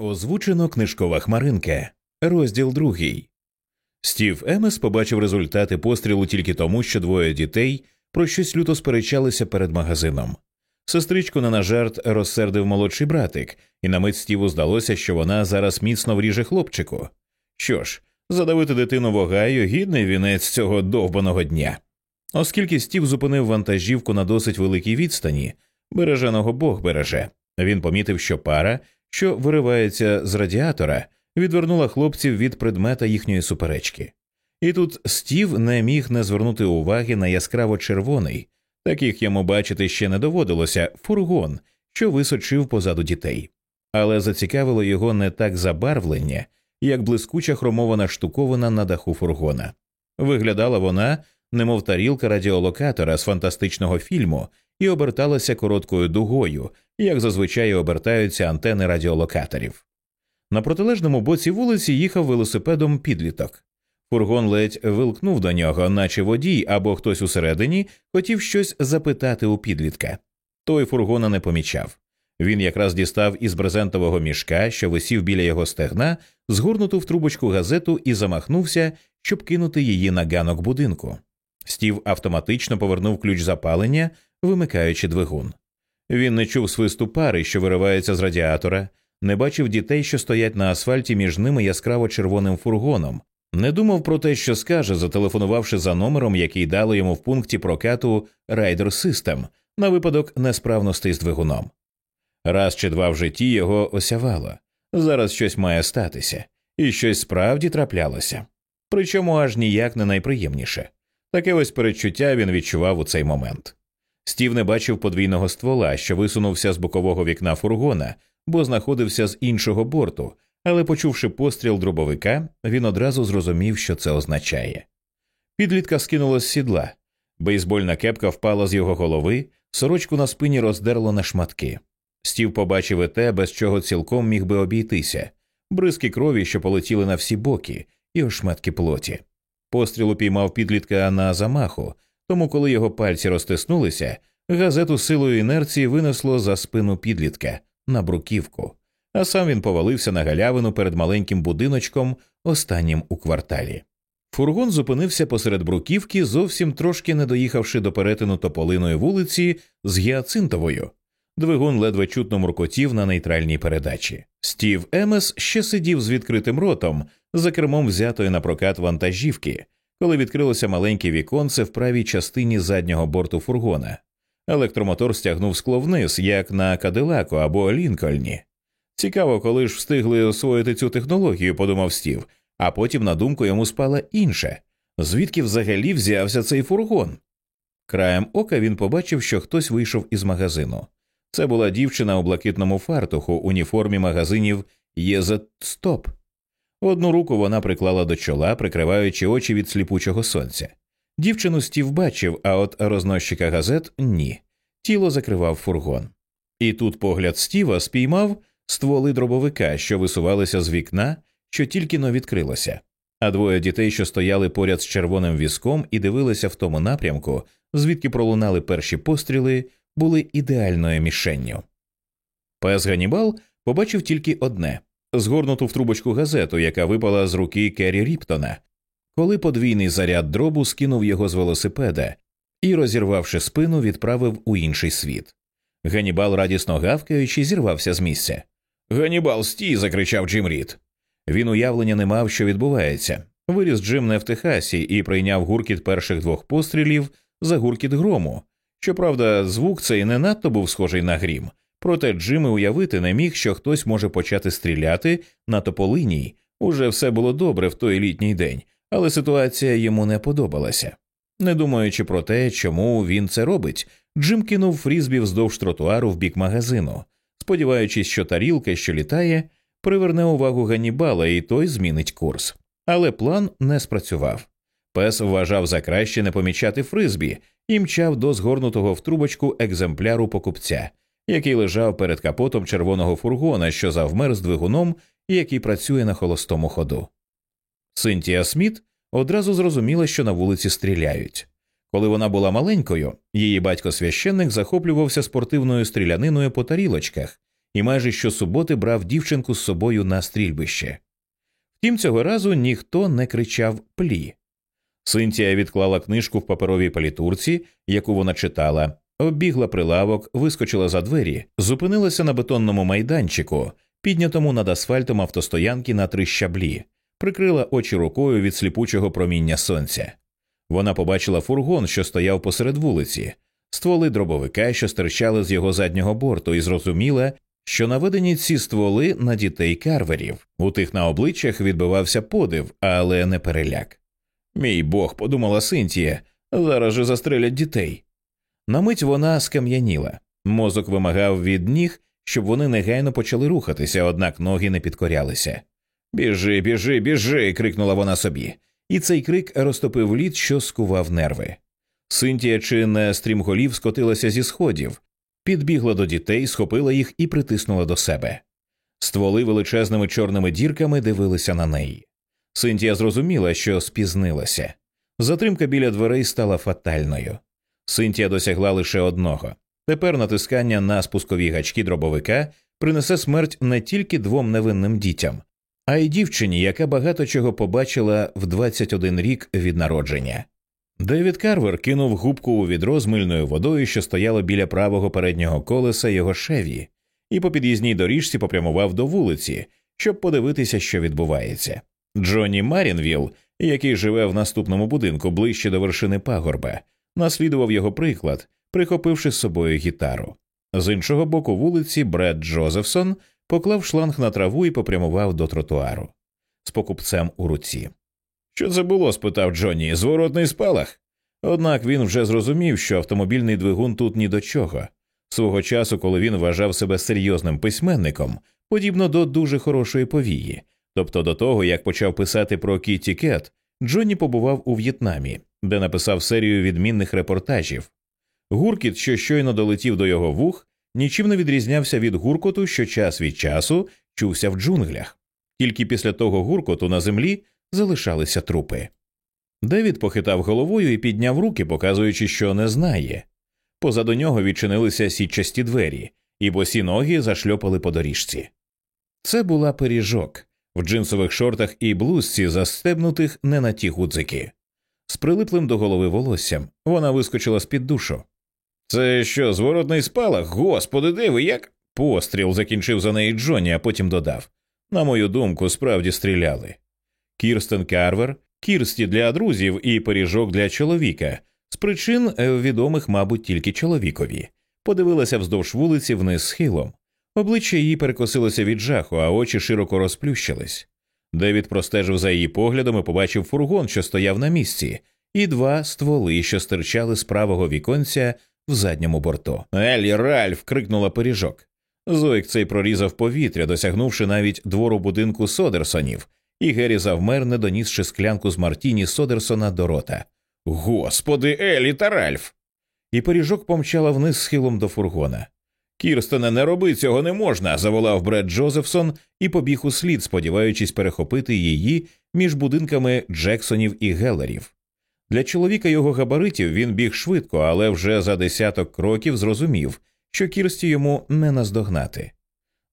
Озвучено книжкова хмаринка, розділ другий. Стів Емес побачив результати пострілу тільки тому, що двоє дітей про щось люто сперечалися перед магазином. Сестричку не на жарт розсердив молодший братик, і на мить Стіву здалося, що вона зараз міцно вріже хлопчику. Що ж, задавити дитину в Огайо – гідний вінець цього довбаного дня. Оскільки Стів зупинив вантажівку на досить великій відстані, береженого Бог береже, він помітив, що пара що виривається з радіатора, відвернула хлопців від предмета їхньої суперечки. І тут Стів не міг не звернути уваги на яскраво червоний, таких йому бачити ще не доводилося, фургон, що височив позаду дітей. Але зацікавило його не так забарвлення, як блискуча хромована штуковина на даху фургона. Виглядала вона, немов тарілка радіолокатора з фантастичного фільму, і оберталася короткою дугою, як зазвичай обертаються антени радіолокаторів. На протилежному боці вулиці їхав велосипедом підліток. Фургон ледь вилкнув до нього, наче водій або хтось усередині хотів щось запитати у підлітка. Той фургона не помічав. Він якраз дістав із брезентового мішка, що висів біля його стегна, згорнуту в трубочку газету і замахнувся, щоб кинути її на ганок будинку. Стів автоматично повернув ключ запалення, вимикаючи двигун. Він не чув свисту пари, що виривається з радіатора, не бачив дітей, що стоять на асфальті між ними яскраво червоним фургоном, не думав про те, що скаже, зателефонувавши за номером, який дали йому в пункті прокату Rider System на випадок несправностей з двигуном. Раз чи два в житті його осявало. Зараз щось має статися, і щось справді траплялося. Причому аж ніяк не найприємніше. Таке ось передчуття він відчував у цей момент. Стів не бачив подвійного ствола, що висунувся з бокового вікна фургона, бо знаходився з іншого борту, але, почувши постріл дробовика, він одразу зрозумів, що це означає. Підлітка скинуло з сідла, бейсбольна кепка впала з його голови, сорочку на спині роздерло на шматки. Стів побачив і те, без чого цілком міг би обійтися, бризки крові, що полетіли на всі боки, і ошметки плоті. Постріл упіймав підлітка на замаху, тому, коли його пальці розтиснулися, газету силою інерції винесло за спину підлітка на бруківку, а сам він повалився на галявину перед маленьким будиночком, останнім у кварталі. Фургон зупинився посеред бруківки, зовсім трошки не доїхавши до перетину тополиної вулиці з гіацинтовою. Двигун ледве чутно муркотів на нейтральній передачі. Стів Емес ще сидів з відкритим ротом за кермом взятої на прокат вантажівки, коли відкрилося маленьке віконце в правій частині заднього борту фургона. Електромотор стягнув скло вниз, як на Кадилаку або Лінкольні. Цікаво, коли ж встигли освоїти цю технологію, подумав Стів, а потім на думку йому спала інша звідки взагалі взявся цей фургон. Краєм ока він побачив, що хтось вийшов із магазину. Це була дівчина у блакитному фартуху уніформі магазинів Єзет Стоп. Одну руку вона приклала до чола, прикриваючи очі від сліпучого сонця. Дівчину стів бачив, а от розносчика газет ні. Тіло закривав фургон. І тут погляд Стіва спіймав стволи дробовика, що висувалися з вікна, що тільки но відкрилося, а двоє дітей, що стояли поряд з червоним візком і дивилися в тому напрямку, звідки пролунали перші постріли, були ідеальною мішенню. Пес Ганібал побачив тільки одне згорнуту в трубочку газету, яка випала з руки Керрі Ріптона, коли подвійний заряд дробу скинув його з велосипеда і, розірвавши спину, відправив у інший світ. Ганібал, радісно гавкаючи, зірвався з місця. Ганібал, стій. закричав Джим Рід. Він уявлення не мав, що відбувається. Виріс Джим не в Техасі і прийняв гуркіт перших двох пострілів за гуркіт грому. Щоправда, звук цей не надто був схожий на грім, Проте Джим і уявити не міг, що хтось може почати стріляти на тополиній. Уже все було добре в той літній день, але ситуація йому не подобалася. Не думаючи про те, чому він це робить, Джим кинув фрізбі вздовж тротуару в бік магазину, сподіваючись, що тарілка, що літає, приверне увагу Ганнібала, і той змінить курс. Але план не спрацював. Пес вважав за краще не помічати фризбі і мчав до згорнутого в трубочку екземпляру покупця, який лежав перед капотом червоного фургона, що завмер з двигуном і який працює на холостому ходу. Синтія Сміт одразу зрозуміла, що на вулиці стріляють. Коли вона була маленькою, її батько священник захоплювався спортивною стріляниною по тарілочках і майже щосуботи брав дівчинку з собою на стрільбище. Втім, цього разу ніхто не кричав плі. Синтія відклала книжку в паперовій палітурці, яку вона читала, оббігла прилавок, вискочила за двері, зупинилася на бетонному майданчику, піднятому над асфальтом автостоянки на три щаблі, прикрила очі рукою від сліпучого проміння сонця. Вона побачила фургон, що стояв посеред вулиці, стволи дробовика, що стирчали з його заднього борту, і зрозуміла, що наведені ці стволи на дітей карверів. У тих на обличчях відбивався подив, але не переляк. Мій бог, подумала Синтія, зараз же застрелять дітей. На мить вона скам'яніла. Мозок вимагав від ніг, щоб вони негайно почали рухатися, однак ноги не підкорялися. Біжи, біжи, біжи. крикнула вона собі, і цей крик розтопив лід, що скував нерви. Синтія чи не стрімголів скотилася зі сходів, підбігла до дітей, схопила їх і притиснула до себе. Стволи величезними чорними дірками дивилися на неї. Синтія зрозуміла, що спізнилася. Затримка біля дверей стала фатальною. Синтія досягла лише одного тепер натискання на спускові гачки дробовика принесе смерть не тільки двом невинним дітям, а й дівчині, яка багато чого побачила в 21 рік від народження. Девід Карвер кинув губку у відро з мильною водою, що стояло біля правого переднього колеса його шеві, і по під'їзній доріжці попрямував до вулиці, щоб подивитися, що відбувається. Джонні Марінвіл, який живе в наступному будинку ближче до вершини пагорба, наслідував його приклад, прихопивши з собою гітару. З іншого боку вулиці Бред Джозефсон поклав шланг на траву і попрямував до тротуару з покупцем у руці. Що це було? спитав Джонні. Зворотний спалах. Однак він вже зрозумів, що автомобільний двигун тут ні до чого. Свого часу, коли він вважав себе серйозним письменником, подібно до дуже хорошої повії, тобто до того, як почав писати про Кіті Кет, Джонні побував у В'єтнамі, де написав серію відмінних репортажів. Гуркіт, що щойно долетів до його вух, нічим не відрізнявся від гуркоту, що час від часу чувся в джунглях. Тільки після того гуркоту на землі залишалися трупи. Девід похитав головою і підняв руки, показуючи, що не знає. Позаду нього відчинилися сітчасті двері, і босі ноги зашльопали по доріжці. Це була пиріжок в джинсових шортах і блузці, застебнутих не на ті гудзики. З прилиплим до голови волоссям вона вискочила з під душу. Це що, зворотний спалах? Господи, диви, як. Постріл закінчив за неї Джонні, а потім додав. На мою думку, справді стріляли. Кірстен Карвер, кірсті для друзів і пиріжок для чоловіка, з причин е, відомих, мабуть, тільки чоловікові, подивилася вздовж вулиці вниз схилом. Обличчя її перекосилося від жаху, а очі широко розплющились. Девід простежив за її поглядом і побачив фургон, що стояв на місці, і два стволи, що стирчали з правого віконця в задньому борту. Елі Ральф. крикнула пиріжок. Зойк цей прорізав повітря, досягнувши навіть двору будинку Содерсонів, і Геррі завмер, не донісши склянку з Мартіні Содерсона до рота. Господи, Елі та Ральф. І пиріжок помчала вниз схилом до фургона. Кірстене, не роби цього не можна, заволав Бред Джозефсон і побіг у слід, сподіваючись перехопити її між будинками Джексонів і Геллерів. Для чоловіка його габаритів він біг швидко, але вже за десяток кроків зрозумів, що Кірсті йому не наздогнати.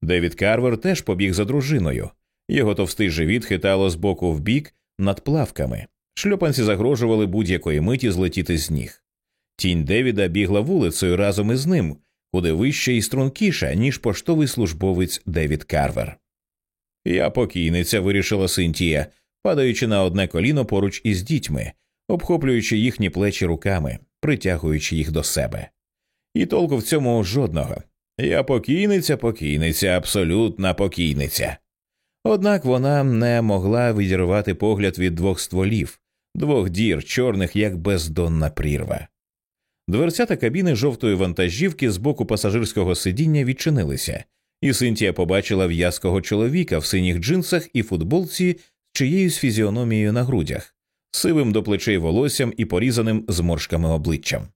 Девід Карвер теж побіг за дружиною. Його товстий живіт хитало з боку в бік над плавками. Шльопанці загрожували будь-якої миті злетіти з ніг. Тінь Девіда бігла вулицею разом із ним, куди вища і стрункіша, ніж поштовий службовець Девід Карвер. Я покійниця, вирішила Синтія, падаючи на одне коліно поруч із дітьми, обхоплюючи їхні плечі руками, притягуючи їх до себе. І толку в цьому жодного. Я покійниця, покійниця, абсолютна покійниця. Однак вона не могла відірвати погляд від двох стволів, двох дір, чорних, як бездонна прірва. Дверцята кабіни жовтої вантажівки з боку пасажирського сидіння відчинилися, і Синтія побачила в'язкого чоловіка в синіх джинсах і футболці з чиєюсь фізіономією на грудях, сивим до плечей волоссям і порізаним зморшками обличчям.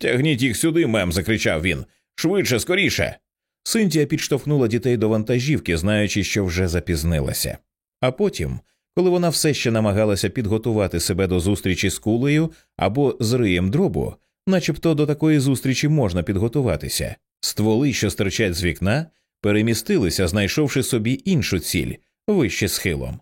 Тягніть їх сюди, мем. закричав він. Швидше, скоріше. Синтія підштовхнула дітей до вантажівки, знаючи, що вже запізнилася. А потім, коли вона все ще намагалася підготувати себе до зустрічі з кулею або з риєм дробу, начебто до такої зустрічі можна підготуватися, стволи, що стирчать з вікна, перемістилися, знайшовши собі іншу ціль вище схилом.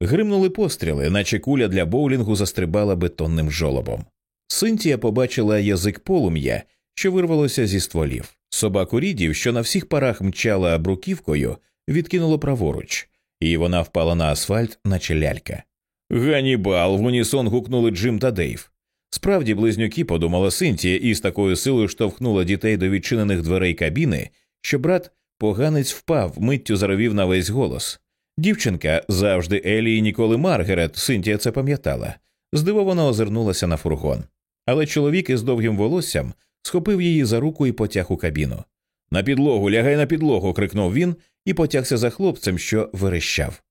Гримнули постріли, наче куля для боулінгу застрибала бетонним жолобом. Синтія побачила язик полум'я, що вирвалося зі стволів. Собаку рідів, що на всіх парах мчала бруківкою, відкинуло праворуч, і вона впала на асфальт, наче лялька. Ганібал. в унісон гукнули Джим та Дейв. Справді близнюки подумала Синтія і з такою силою штовхнула дітей до відчинених дверей кабіни, що брат поганець впав, миттю заровів на весь голос. Дівчинка завжди Елі і ніколи Маргарет, Синтія це пам'ятала, здивовано озирнулася на фургон. Але чоловік із довгим волоссям схопив її за руку і потяг у кабіну. На підлогу, лягай на підлогу. крикнув він і потягся за хлопцем, що верещав.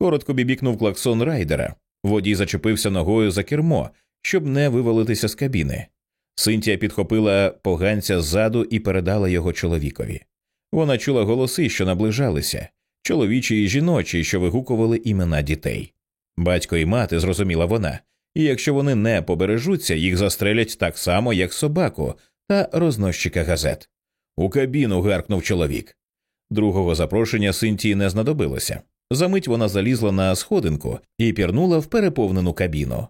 Коротко бібікнув клаксон райдера. Водій зачепився ногою за кермо, щоб не вивалитися з кабіни. Синтія підхопила поганця ззаду і передала його чоловікові. Вона чула голоси, що наближалися, чоловічі і жіночі, що вигукували імена дітей. Батько і мати, зрозуміла вона, і якщо вони не побережуться, їх застрелять так само, як собаку та рознощика газет. У кабіну гаркнув чоловік. Другого запрошення Синтії не знадобилося. Замить вона залізла на сходинку і пірнула в переповнену кабіну.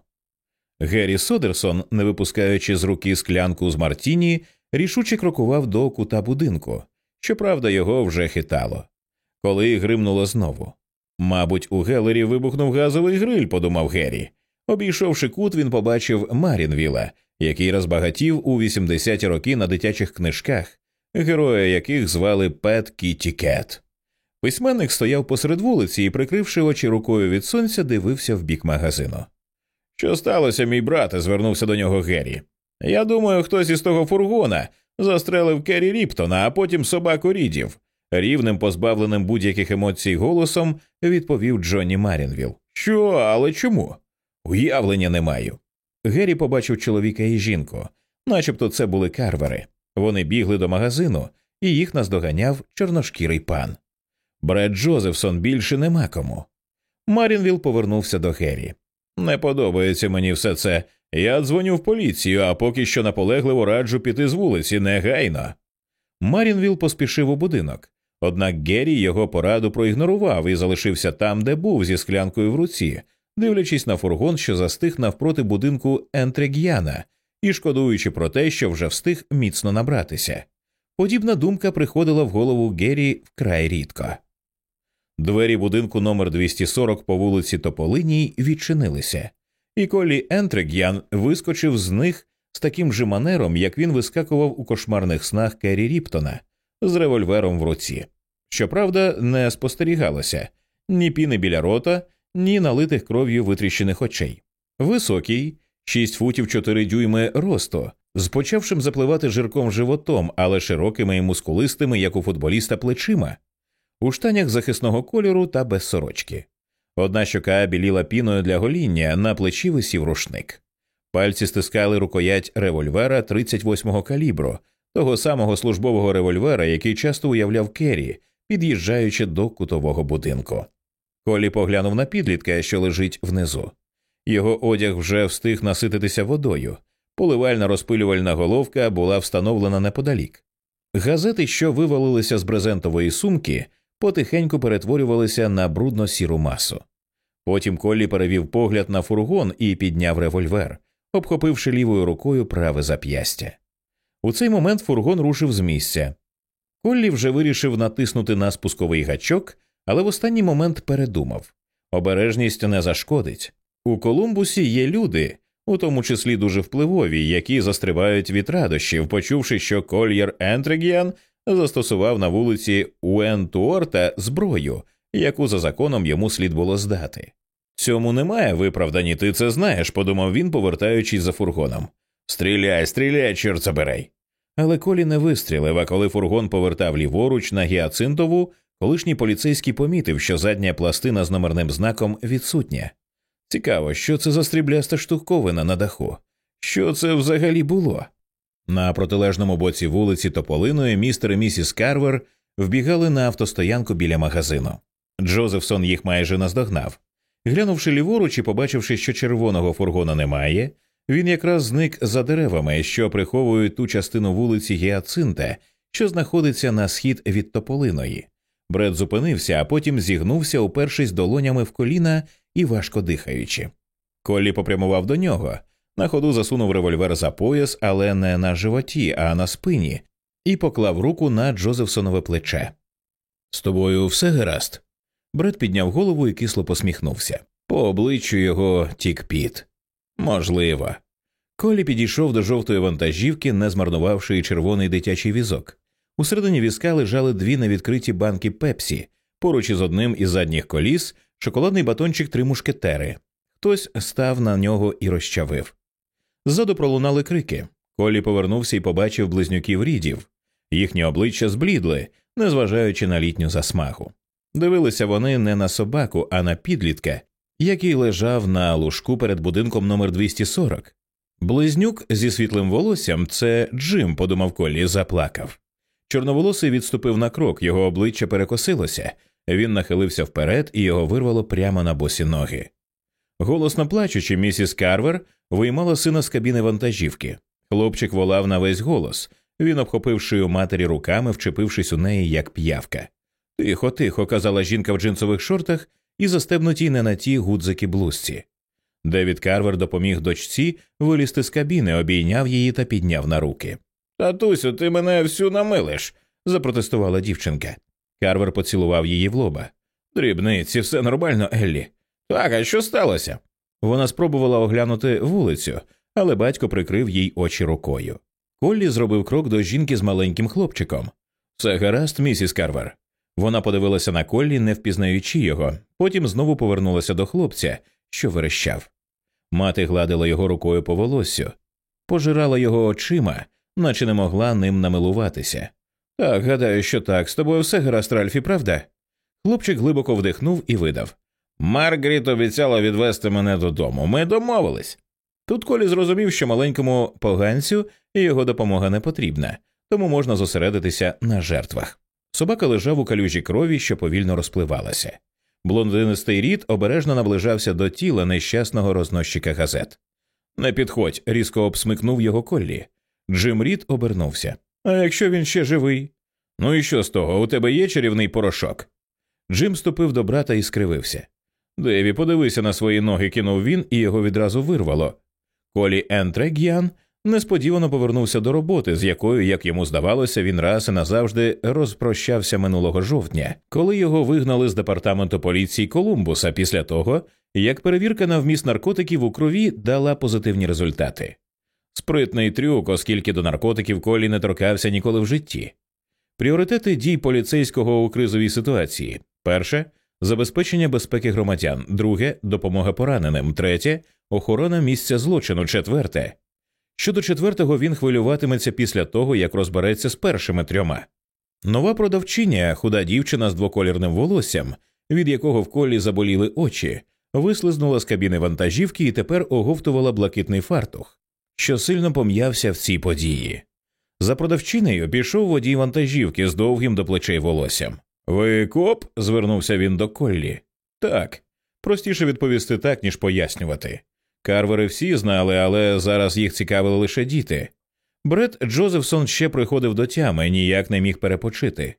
Геррі Содерсон, не випускаючи з руки склянку з Мартіні, рішуче крокував до кута будинку. Щоправда, його вже хитало. Коли гримнуло знову. Мабуть, у Гелері вибухнув газовий гриль, подумав Геррі. Обійшовши кут, він побачив Марінвіла, який розбагатів у 80-ті роки на дитячих книжках, героя яких звали Пет Кітті Кет. Письменник стояв посеред вулиці і, прикривши очі рукою від сонця, дивився в бік магазину. Що сталося, мій брате? звернувся до нього Геррі. Я думаю, хтось із того фургона застрелив Керрі Ріптона, а потім собаку рідів. Рівним, позбавленим будь-яких емоцій голосом, відповів Джонні Марінвіл. Що, але чому? Уявлення не маю. Геррі побачив чоловіка і жінку, начебто це були карвери. Вони бігли до магазину, і їх наздоганяв чорношкірий пан. Бред Джозефсон більше нема кому. Марінвіл повернувся до Геррі. Не подобається мені все це. Я дзвоню в поліцію, а поки що наполегливо раджу піти з вулиці негайно. Марінвіл поспішив у будинок, однак Геррі його пораду проігнорував і залишився там, де був, зі склянкою в руці, дивлячись на фургон, що застиг навпроти будинку Ентрег'яна, і шкодуючи про те, що вже встиг міцно набратися. Подібна думка приходила в голову Геррі вкрай рідко. Двері будинку номер 240 по вулиці Тополиній відчинилися, і Колі Ентрег'ян вискочив з них з таким же манером, як він вискакував у кошмарних снах Керрі Ріптона з револьвером в руці. Щоправда, не спостерігалося ні піни біля рота, ні налитих кров'ю витріщених очей. Високий, 6 футів 4 дюйми росту, з почавшим запливати жирком животом, але широкими і мускулистими, як у футболіста, плечима, у штанях захисного кольору та без сорочки. Одна щока біліла піною для гоління, на плечі висів рушник. Пальці стискали рукоять револьвера 38-го калібру, того самого службового револьвера, який часто уявляв Керрі, під'їжджаючи до кутового будинку. Колі поглянув на підлітка, що лежить внизу. Його одяг вже встиг насититися водою. Поливальна розпилювальна головка була встановлена неподалік. Газети, що вивалилися з брезентової сумки, потихеньку перетворювалися на брудно сіру масу. Потім Коллі перевів погляд на фургон і підняв револьвер, обхопивши лівою рукою праве зап'ястя. У цей момент фургон рушив з місця. Коллі вже вирішив натиснути на спусковий гачок, але в останній момент передумав обережність не зашкодить. У Колумбусі є люди, у тому числі дуже впливові, які застрибають від радощів, почувши, що Кольєр Ентрегіан застосував на вулиці Уентуорта зброю, яку за законом йому слід було здати. Цьому немає виправдані, ти це знаєш, подумав він, повертаючись за фургоном. Стріляй, стріляй, чорт забирай. Але колі не вистрілив, а коли фургон повертав ліворуч на гіацинтову, колишній поліцейський помітив, що задня пластина з номерним знаком відсутня. Цікаво, що це за стрібляста штуковина на даху? Що це взагалі було? На протилежному боці вулиці Тополиної містер і місіс Карвер вбігали на автостоянку біля магазину. Джозефсон їх майже наздогнав. Глянувши ліворуч і побачивши, що червоного фургона немає, він якраз зник за деревами, що приховують ту частину вулиці Гіацинта, що знаходиться на схід від Тополиної, Бред зупинився, а потім зігнувся, упершись долонями в коліна і важко дихаючи. Коллі попрямував до нього. На ходу засунув револьвер за пояс, але не на животі, а на спині, і поклав руку на Джозефсонове плече. З тобою все гаразд. Бред підняв голову і кисло посміхнувся. По обличчю його тік піт. Можливо. Колі підійшов до жовтої вантажівки, не змарнувавши червоний дитячий візок. Усередині візка лежали дві невідкриті банки пепсі, поруч із одним із задніх коліс, шоколадний батончик три мушкетери. Хтось став на нього і розчавив. Ззаду пролунали крики. Колі повернувся і побачив близнюків рідів. Їхні обличчя зблідли, незважаючи на літню засмагу. Дивилися вони не на собаку, а на підлітка, який лежав на лужку перед будинком номер 240. Близнюк зі світлим волоссям це Джим, подумав Колі, заплакав. Чорноволосий відступив на крок, його обличчя перекосилося, він нахилився вперед і його вирвало прямо на босі ноги. Голосно плачучи, місіс Карвер виймала сина з кабіни вантажівки. Хлопчик волав на весь голос. Він обхопив шию матері руками, вчепившись у неї, як п'явка. Тихо, тихо, казала жінка в джинсових шортах і застебнутій не на ті гудзики блузці. Девід Карвер допоміг дочці вилізти з кабіни, обійняв її та підняв на руки. Татусю, ти мене всю намилиш, запротестувала дівчинка. Карвер поцілував її в лоба. Дрібниці, все нормально, Еллі. Так, а що сталося? Вона спробувала оглянути вулицю, але батько прикрив їй очі рукою. Коллі зробив крок до жінки з маленьким хлопчиком. Все гаразд, місіс Карвер. Вона подивилася на Коллі, не впізнаючи його, потім знову повернулася до хлопця, що верещав. Мати гладила його рукою по волоссю, пожирала його очима, наче не могла ним намилуватися. Так, гадаю, що так, з тобою все гаразд, Ральфі, правда? Хлопчик глибоко вдихнув і видав. Маргаріт обіцяла відвести мене додому. Ми домовились. Тут Колі зрозумів, що маленькому поганцю його допомога не потрібна, тому можна зосередитися на жертвах. Собака лежав у калюжі крові, що повільно розпливалася. Блондинистий рід обережно наближався до тіла нещасного рознощика газет. Не підходь, різко обсмикнув його коллі. Джим Рід обернувся. А якщо він ще живий? Ну і що з того? У тебе є чарівний порошок? Джим ступив до брата і скривився. Деві, подивися на свої ноги, кинув він, і його відразу вирвало. Колі Ентрег'ян несподівано повернувся до роботи, з якою, як йому здавалося, він раз і назавжди розпрощався минулого жовтня, коли його вигнали з департаменту поліції Колумбуса після того, як перевірка на вміст наркотиків у крові дала позитивні результати. Спритний трюк, оскільки до наркотиків Колі не торкався ніколи в житті. Пріоритети дій поліцейського у кризовій ситуації перше забезпечення безпеки громадян, друге допомога пораненим, третє охорона місця злочину, четверте. Щодо четвертого він хвилюватиметься після того, як розбереться з першими трьома. Нова продавчиня, худа дівчина з двоколірним волоссям, від якого в колі заболіли очі, вислизнула з кабіни вантажівки і тепер оговтувала блакитний фартух, що сильно пом'явся в цій події. За продавчинею пішов водій вантажівки з довгим до плечей волоссям. Ви коп? звернувся він до Коллі. Так. Простіше відповісти так, ніж пояснювати. Карвери всі знали, але зараз їх цікавили лише діти. Бред Джозефсон ще приходив до тями, ніяк не міг перепочити.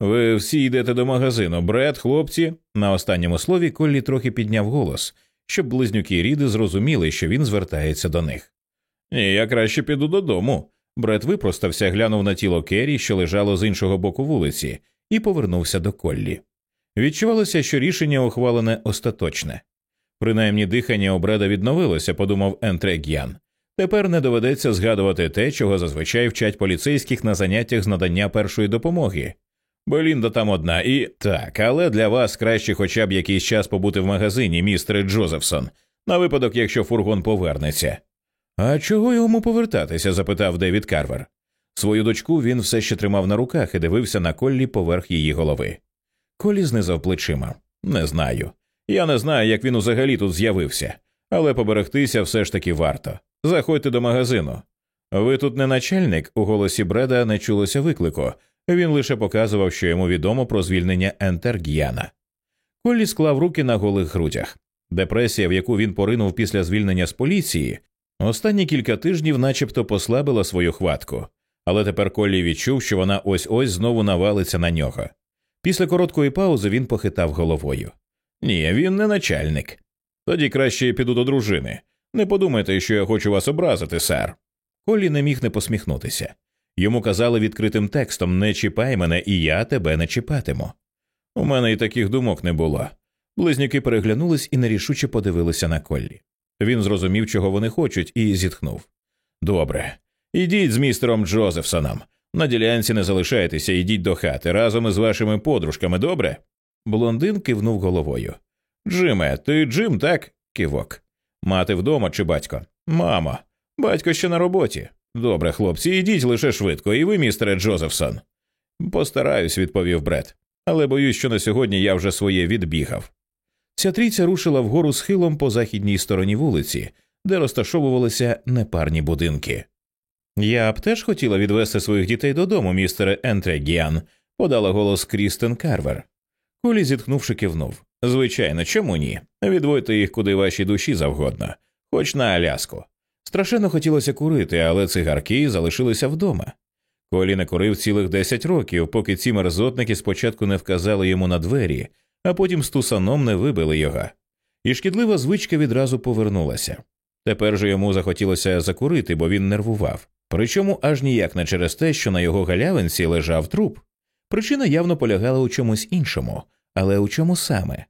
Ви всі йдете до магазину. Бред, хлопці. На останньому слові Коллі трохи підняв голос, щоб близнюки Ріди зрозуміли, що він звертається до них. Ні, я краще піду додому. Бред випростався, глянув на тіло Керрі, що лежало з іншого боку вулиці, і повернувся до Коллі. Відчувалося, що рішення ухвалене остаточне. Принаймні дихання обреда відновилося, подумав Ентрег'ян. Тепер не доведеться згадувати те, чого зазвичай вчать поліцейських на заняттях з надання першої допомоги. Белінда там одна і так, але для вас краще хоча б якийсь час побути в магазині, містере Джозефсон, на випадок, якщо фургон повернеться. А чого йому повертатися? запитав Девід Карвер. Свою дочку він все ще тримав на руках і дивився на коллі поверх її голови. Колі знизав плечима. Не знаю. Я не знаю, як він взагалі тут з'явився, але поберегтися все ж таки варто. Заходьте до магазину. Ви тут не начальник, у голосі Бреда не чулося виклику. Він лише показував, що йому відомо про звільнення Ентерг'яна. Коллі склав руки на голих грудях. Депресія, в яку він поринув після звільнення з поліції, останні кілька тижнів, начебто, послабила свою хватку, але тепер Коллі відчув, що вона ось ось знову навалиться на нього. Після короткої паузи він похитав головою. Ні, він не начальник. Тоді краще піду до дружини. Не подумайте, що я хочу вас образити, сер. Колі не міг не посміхнутися. Йому казали відкритим текстом Не чіпай мене, і я тебе не чіпатиму. У мене і таких думок не було. Близнюки переглянулись і нерішуче подивилися на Коллі. Він зрозумів, чого вони хочуть, і зітхнув. Добре, ідіть з містером Джозефсоном. На ділянці не залишайтеся, ідіть до хати разом із вашими подружками, добре? Блондин кивнув головою. Джиме, ти Джим, так? кивок. Мати вдома чи батько? Мамо. Батько ще на роботі. Добре, хлопці, ідіть лише швидко, і ви, містере Джозефсон. Постараюсь, відповів Бред. Але боюсь, що на сьогодні я вже своє відбігав. Ця трійця рушила вгору схилом по західній стороні вулиці, де розташовувалися непарні будинки. Я б теж хотіла відвести своїх дітей додому, містере Ентрегіан, подала голос Крістен Карвер. Колі, зітхнувши, кивнув. Звичайно, чому ні? Відводьте їх куди вашій душі завгодно, хоч на Аляску. Страшенно хотілося курити, але цигарки залишилися вдома. Колі не курив цілих десять років, поки ці мерзотники спочатку не вказали йому на двері, а потім з тусаном не вибили його. І шкідлива звичка відразу повернулася. Тепер же йому захотілося закурити, бо він нервував. Причому аж ніяк не через те, що на його галявинці лежав труп. Причина явно полягала у чомусь іншому, але у чому саме?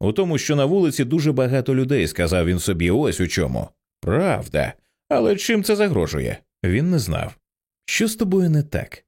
У тому, що на вулиці дуже багато людей, сказав він собі, ось у чому. Правда. Але чим це загрожує? Він не знав. Що з тобою не так?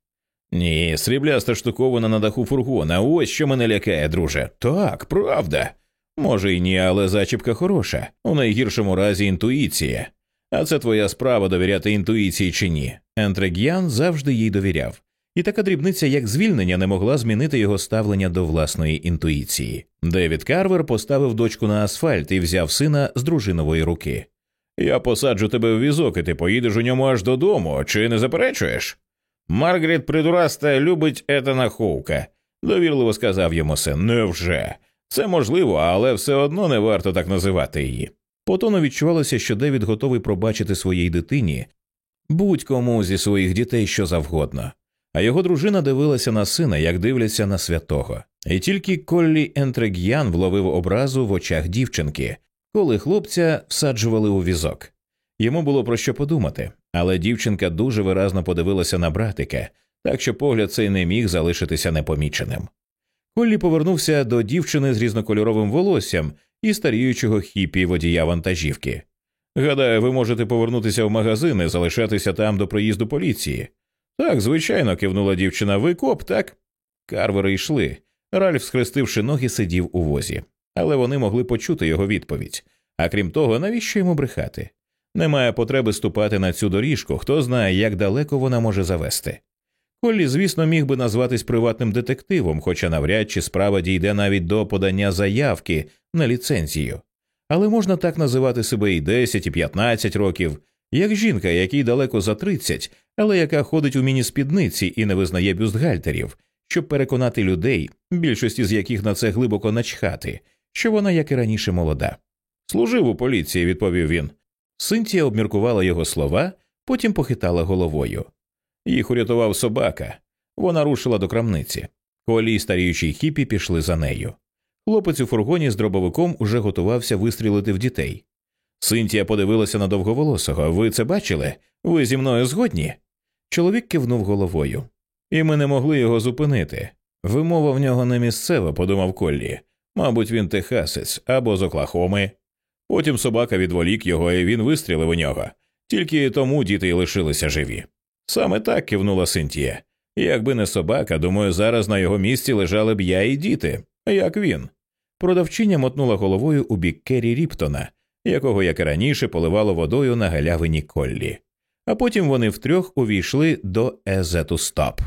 Ні, срібляста штуковина на даху фургона. Ось що мене лякає, друже. Так, правда. Може й ні, але зачіпка хороша. У найгіршому разі інтуїція. А це твоя справа довіряти інтуїції чи ні. Ентрег'ян завжди їй довіряв, і така дрібниця, як звільнення, не могла змінити його ставлення до власної інтуїції. Девід Карвер поставив дочку на асфальт і взяв сина з дружинової руки. Я посаджу тебе в візок, і ти поїдеш у ньому аж додому, чи не заперечуєш? Маргарет придураста любить Етана Хоука, довірливо сказав йому син. Невже? Це можливо, але все одно не варто так називати її. По тону відчувалося, що Девід готовий пробачити своїй дитині будь-кому зі своїх дітей що завгодно. А його дружина дивилася на сина, як дивляться на святого. І тільки Коллі Ентрег'ян вловив образу в очах дівчинки, коли хлопця всаджували у візок. Йому було про що подумати, але дівчинка дуже виразно подивилася на братика, так що погляд цей не міг залишитися непоміченим. Коллі повернувся до дівчини з різнокольоровим волоссям і старіючого хіпі водія вантажівки. Гадаю, ви можете повернутися в магазин і залишатися там до приїзду поліції. Так, звичайно, кивнула дівчина. Ви коп, так? Карвери йшли. Ральф, схрестивши ноги, сидів у возі, але вони могли почути його відповідь. А крім того, навіщо йому брехати? Немає потреби ступати на цю доріжку, хто знає, як далеко вона може завести. Коллі, звісно, міг би назватись приватним детективом, хоча навряд чи справа дійде навіть до подання заявки на ліцензію. Але можна так називати себе і 10, і 15 років, як жінка, якій далеко за 30, але яка ходить у міні-спідниці і не визнає бюстгальтерів, щоб переконати людей, більшості з яких на це глибоко начхати, що вона, як і раніше, молода. Служив у поліції, відповів він. Синтія обміркувала його слова, потім похитала головою. Їх урятував собака. Вона рушила до крамниці. Колі й старіючий хіпі пішли за нею. Хлопець у фургоні з дробовиком уже готувався вистрілити в дітей. Синтія подивилася на довговолосого. Ви це бачили? Ви зі мною згодні? Чоловік кивнув головою. І ми не могли його зупинити. Вимова в нього не місцева, подумав Коллі. Мабуть, він техасець або з Оклахоми. Потім собака відволік його, і він вистрілив у нього. Тільки тому діти й лишилися живі. Саме так кивнула Синтія. Якби не собака, думаю, зараз на його місці лежали б я і діти, як він. Продавчиня мотнула головою у бік Керрі Ріптона, якого, як і раніше, поливало водою на галявині Коллі. А потім вони втрьох увійшли до Езету Стоп.